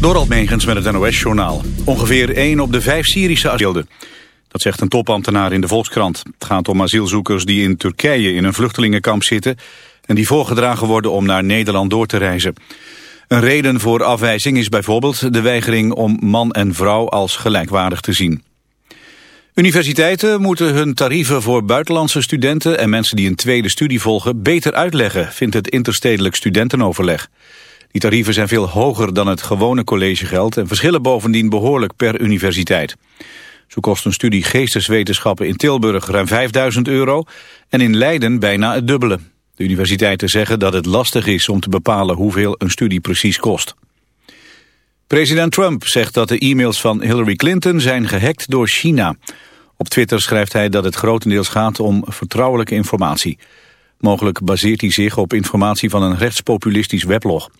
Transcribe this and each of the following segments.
Dorald Megens met het NOS-journaal. Ongeveer 1 op de 5 Syrische asielden. Dat zegt een topambtenaar in de Volkskrant. Het gaat om asielzoekers die in Turkije in een vluchtelingenkamp zitten... en die voorgedragen worden om naar Nederland door te reizen. Een reden voor afwijzing is bijvoorbeeld de weigering om man en vrouw als gelijkwaardig te zien. Universiteiten moeten hun tarieven voor buitenlandse studenten en mensen die een tweede studie volgen beter uitleggen, vindt het interstedelijk studentenoverleg. Die tarieven zijn veel hoger dan het gewone collegegeld en verschillen bovendien behoorlijk per universiteit. Zo kost een studie geesteswetenschappen in Tilburg ruim 5000 euro en in Leiden bijna het dubbele. De universiteiten zeggen dat het lastig is om te bepalen hoeveel een studie precies kost. President Trump zegt dat de e-mails van Hillary Clinton zijn gehackt door China. Op Twitter schrijft hij dat het grotendeels gaat om vertrouwelijke informatie. Mogelijk baseert hij zich op informatie van een rechtspopulistisch weblog.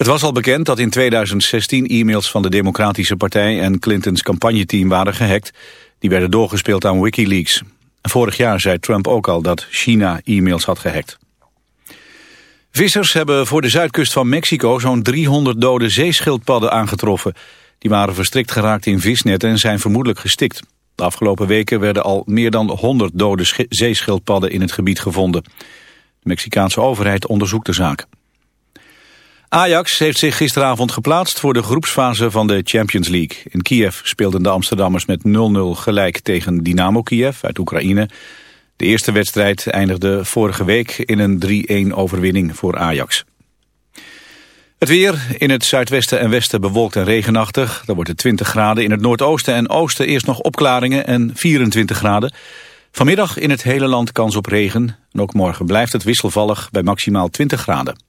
Het was al bekend dat in 2016 e-mails van de Democratische Partij en Clintons campagneteam waren gehackt. Die werden doorgespeeld aan Wikileaks. Vorig jaar zei Trump ook al dat China e-mails had gehackt. Vissers hebben voor de zuidkust van Mexico zo'n 300 dode zeeschildpadden aangetroffen. Die waren verstrikt geraakt in visnetten en zijn vermoedelijk gestikt. De afgelopen weken werden al meer dan 100 dode zeeschildpadden in het gebied gevonden. De Mexicaanse overheid onderzoekt de zaak. Ajax heeft zich gisteravond geplaatst voor de groepsfase van de Champions League. In Kiev speelden de Amsterdammers met 0-0 gelijk tegen Dynamo Kiev uit Oekraïne. De eerste wedstrijd eindigde vorige week in een 3-1 overwinning voor Ajax. Het weer in het zuidwesten en westen bewolkt en regenachtig. Dan wordt het 20 graden. In het noordoosten en oosten eerst nog opklaringen en 24 graden. Vanmiddag in het hele land kans op regen. En ook morgen blijft het wisselvallig bij maximaal 20 graden.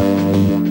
Bye.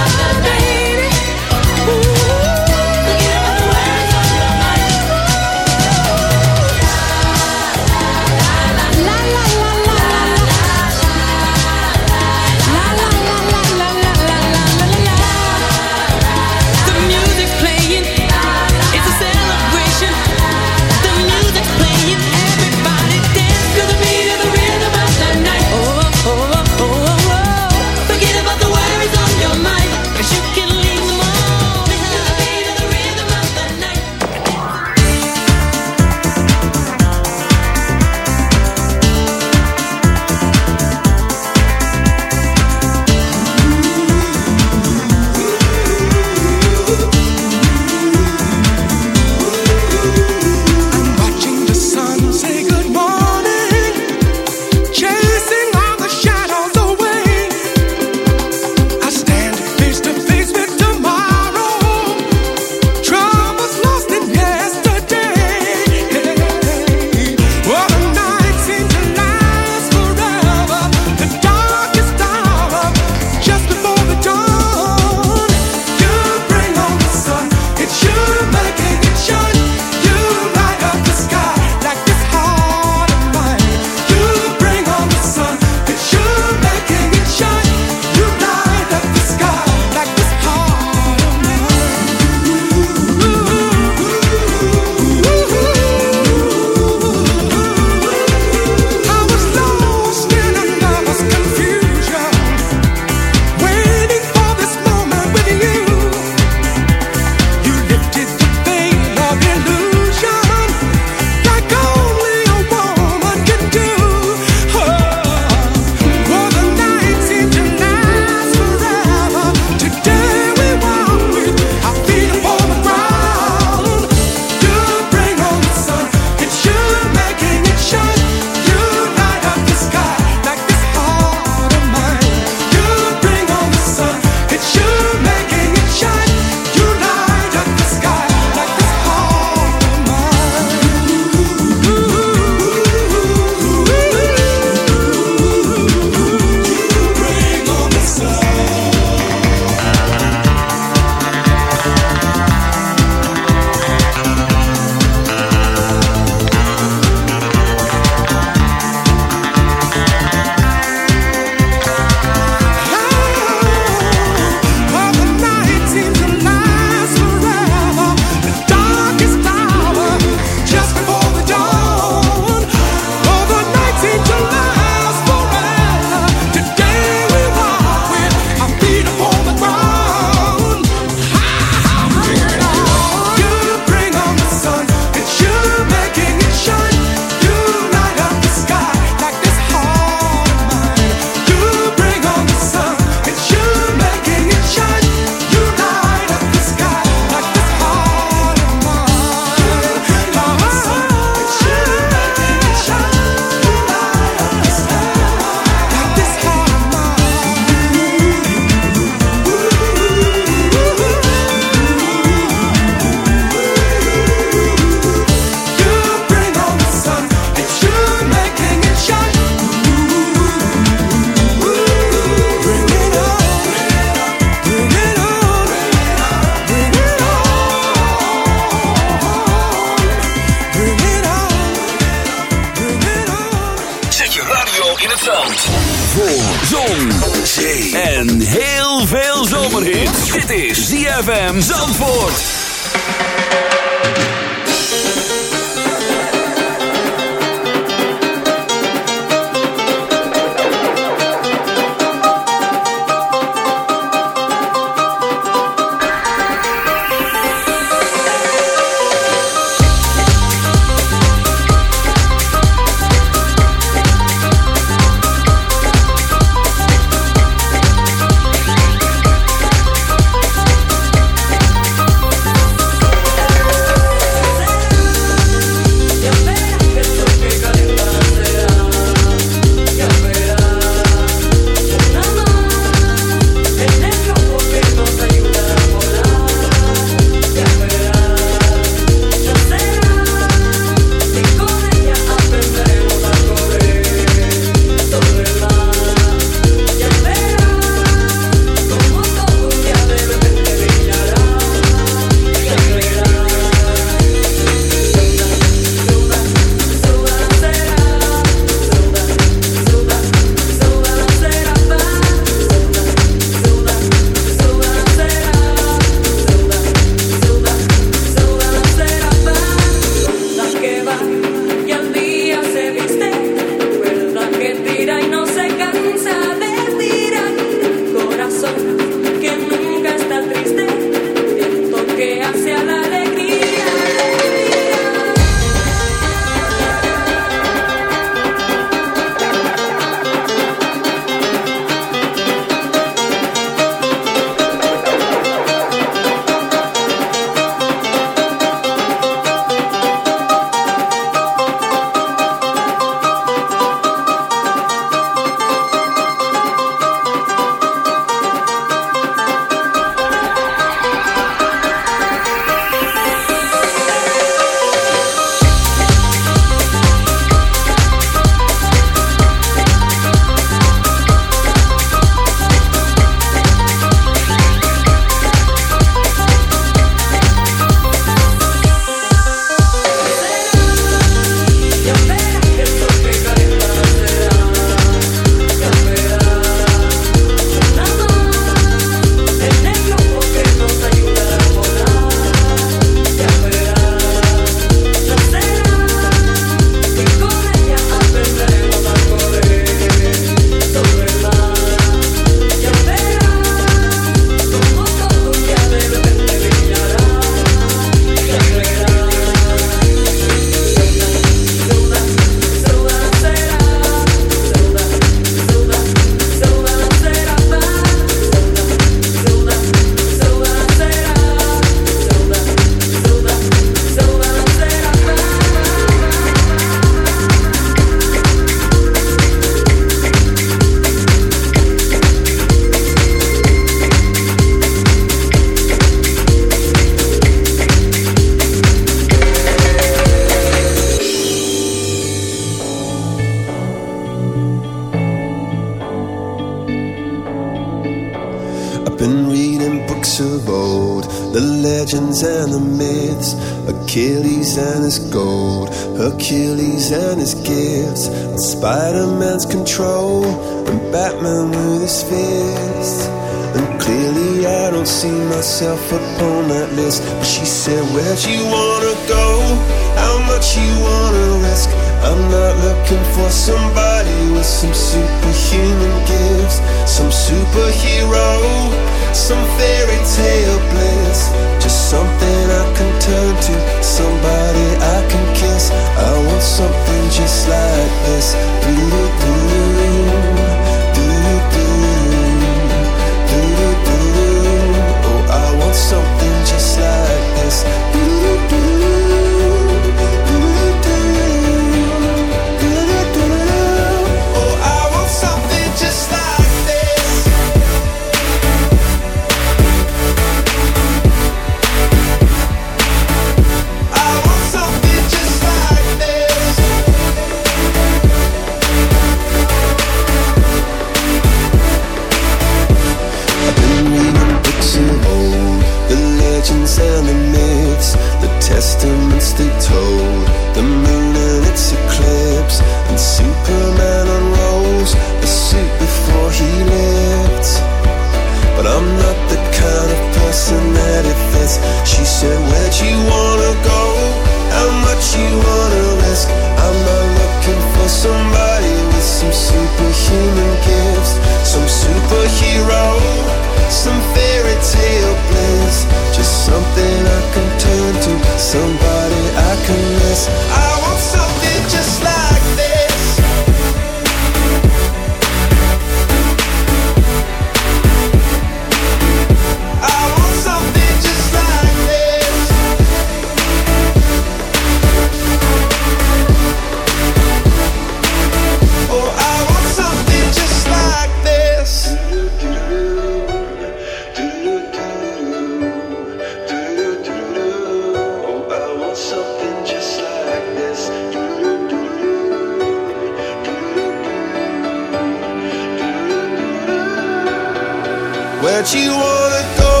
You wanna go?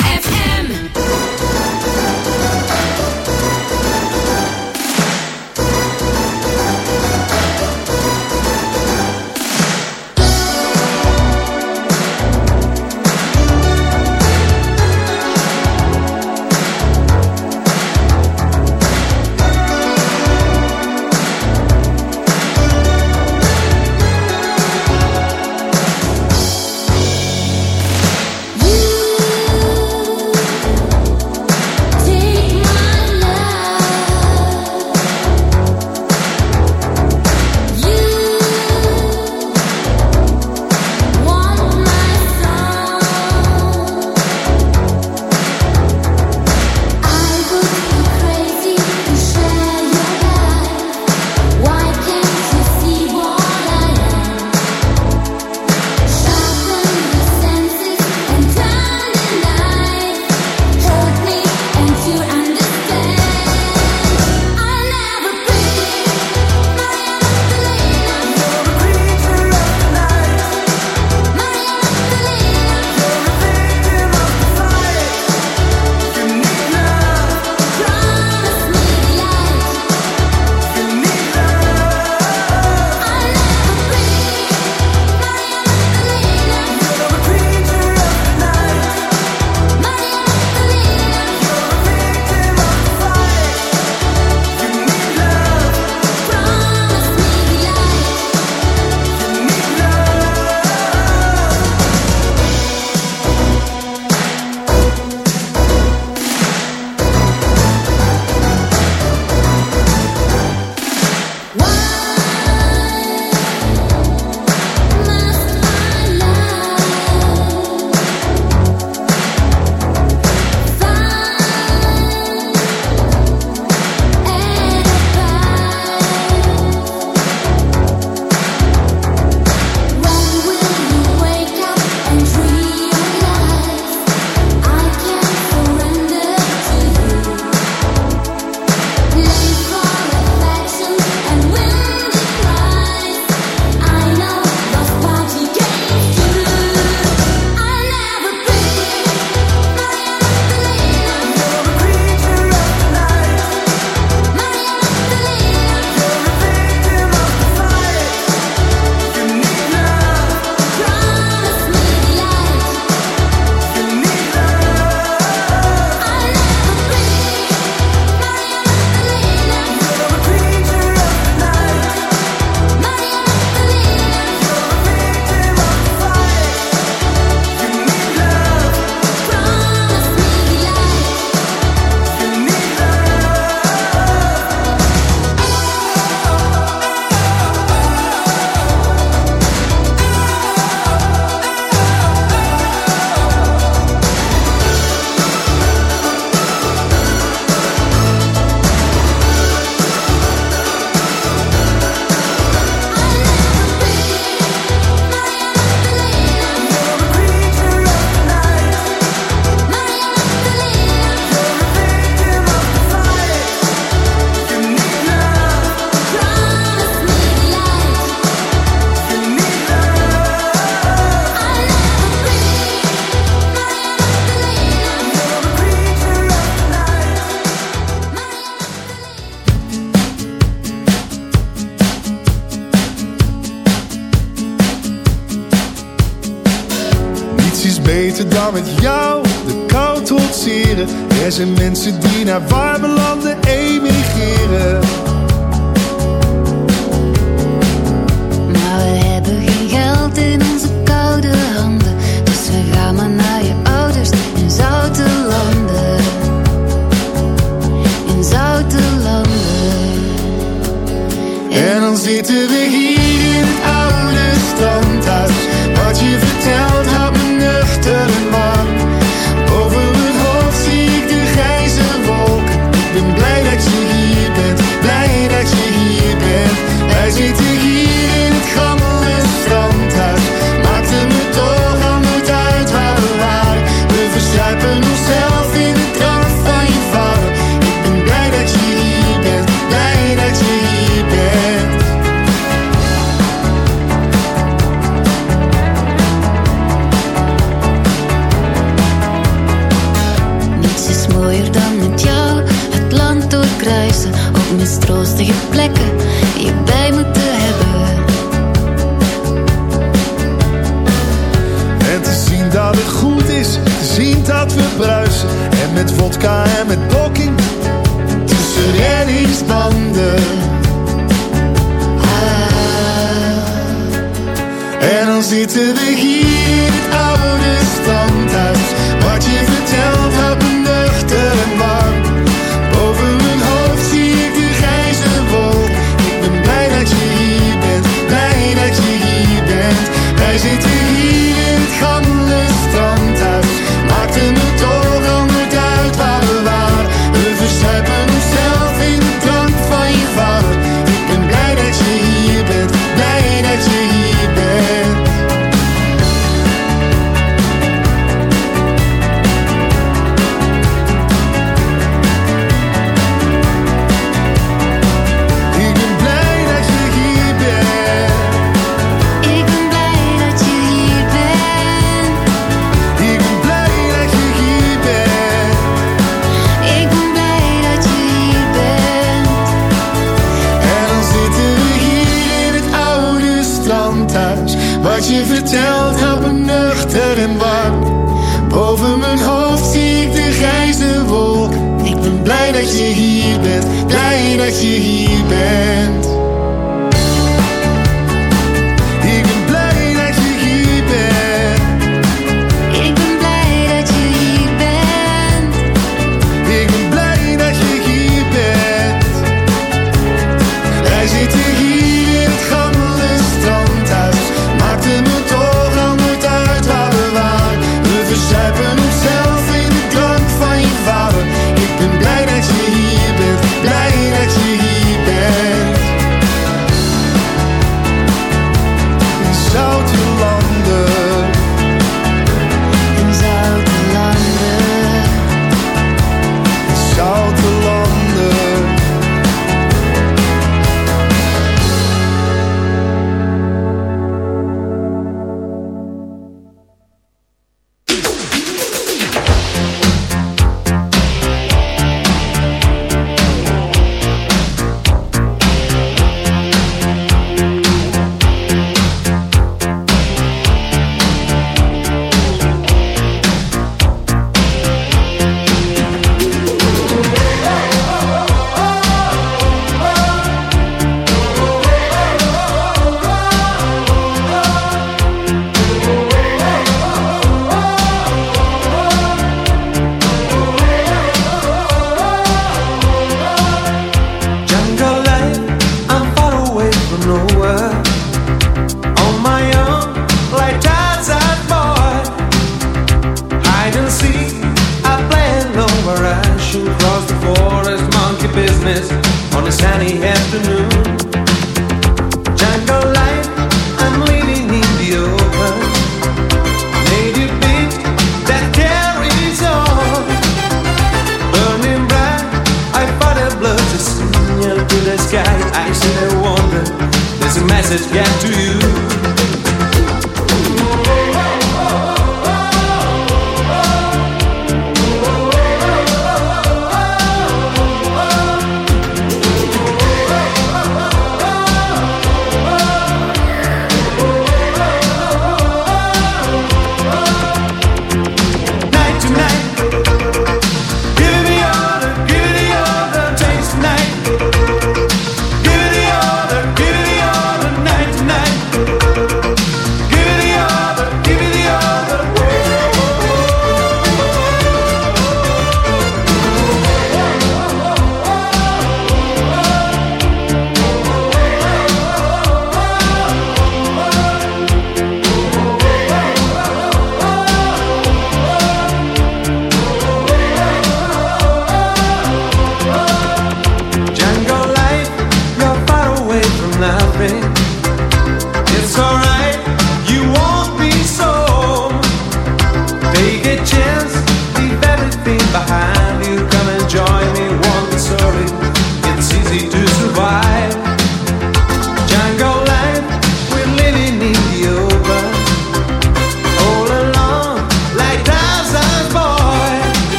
with you.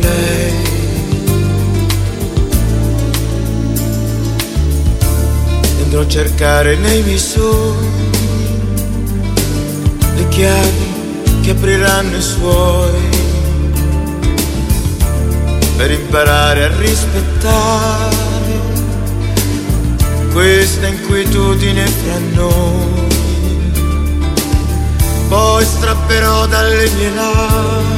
lei. Andrò a cercare nei miei sogni le chiavi che apriranno i suoi per imparare a rispettare questa inquietudine fra noi. Poi strapperò dalle mie labbra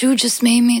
you just made me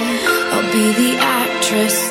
Be the actress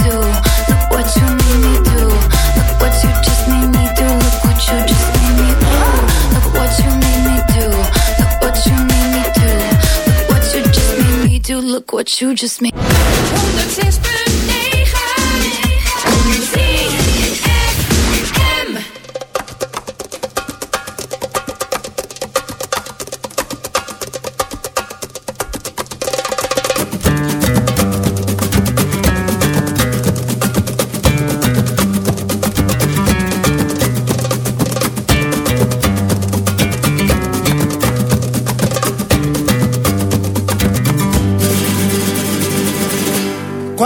What you just made.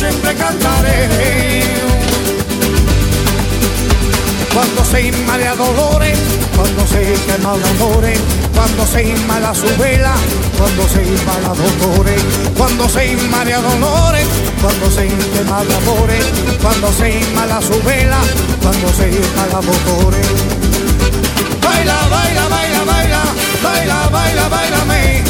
Siempre cantaré. Cuando se inmala dolores, cuando se quema el amore, cuando se inmala su vela, cuando se inmala dolore, cuando se inmala dolores, cuando se quema el amore, cuando se inmala su vela, cuando se inmala dolore. Baila, baila, baila, baila, baila, baila, baila, me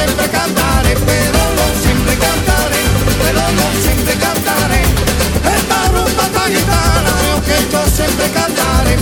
siempre cantaré, pero no siempre cantaré, pero no siempre cantaré. Esta rumba esta gitana, que yo siempre cantaré,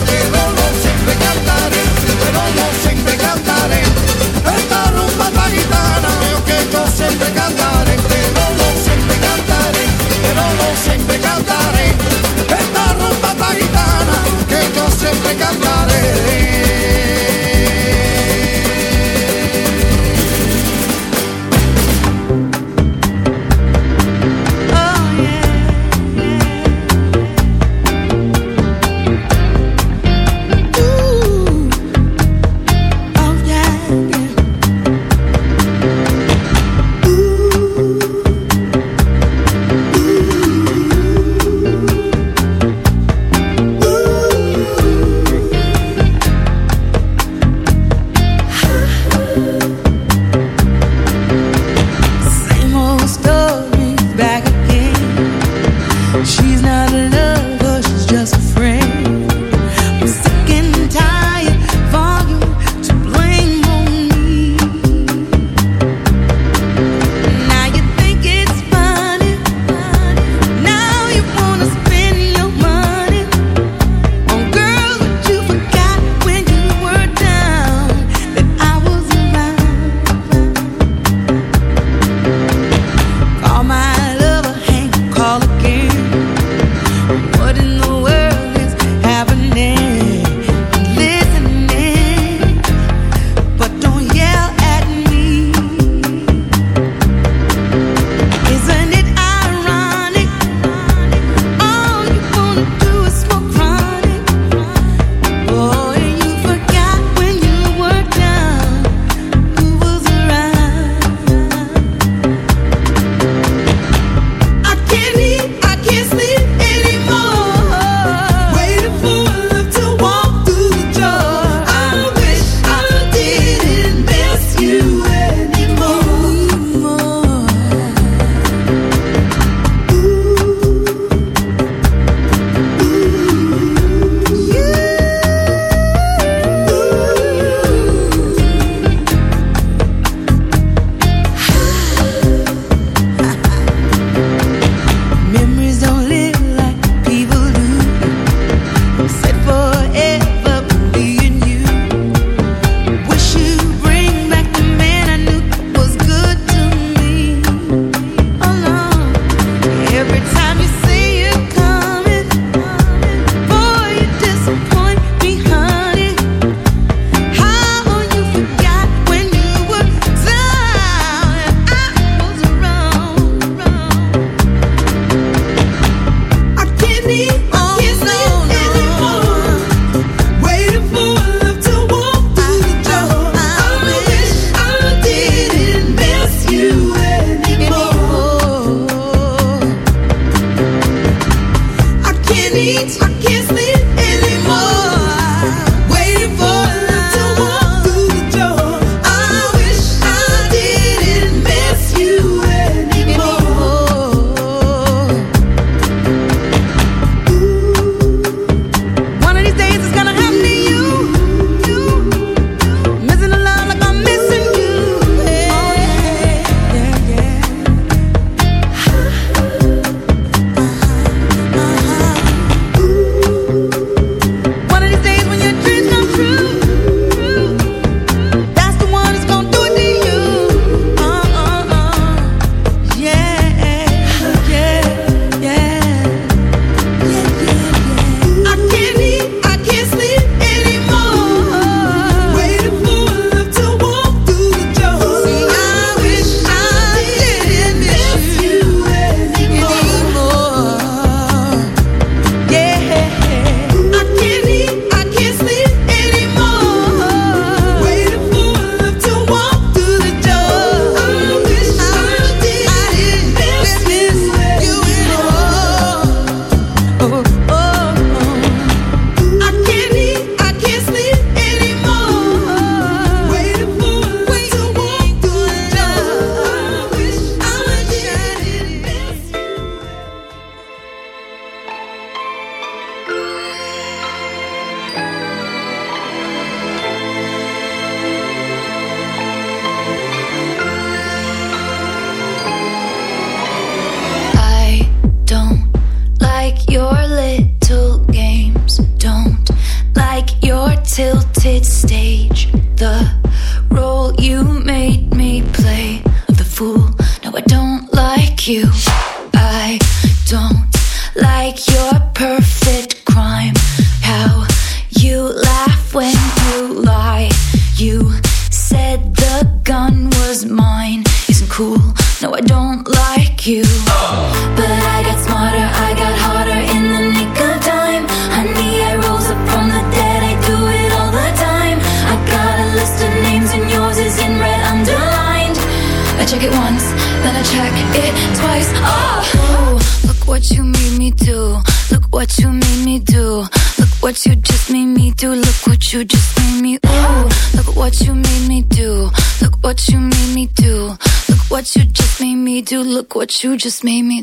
you just made me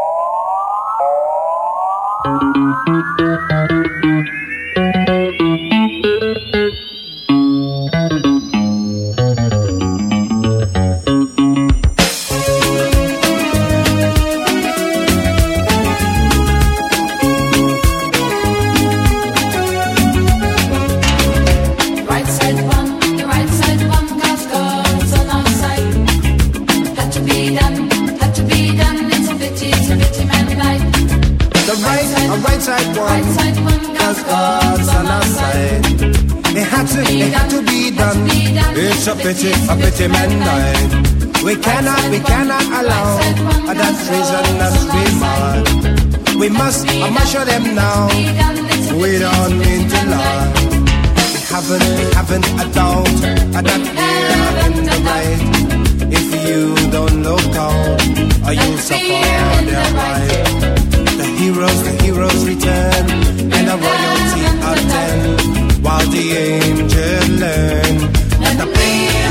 thank you right one. Cause God's on our side. It had to, it had to be done. It's a pity, a pity men died. We cannot, we cannot allow that treason that's be mad. We must, I must show them now. We don't mean to lie. We haven't, we haven't a doubt that we're in the right. If you don't look out, you'll suffer their right heroes, the heroes return, and the royalty attend, while the angels learn, and the players.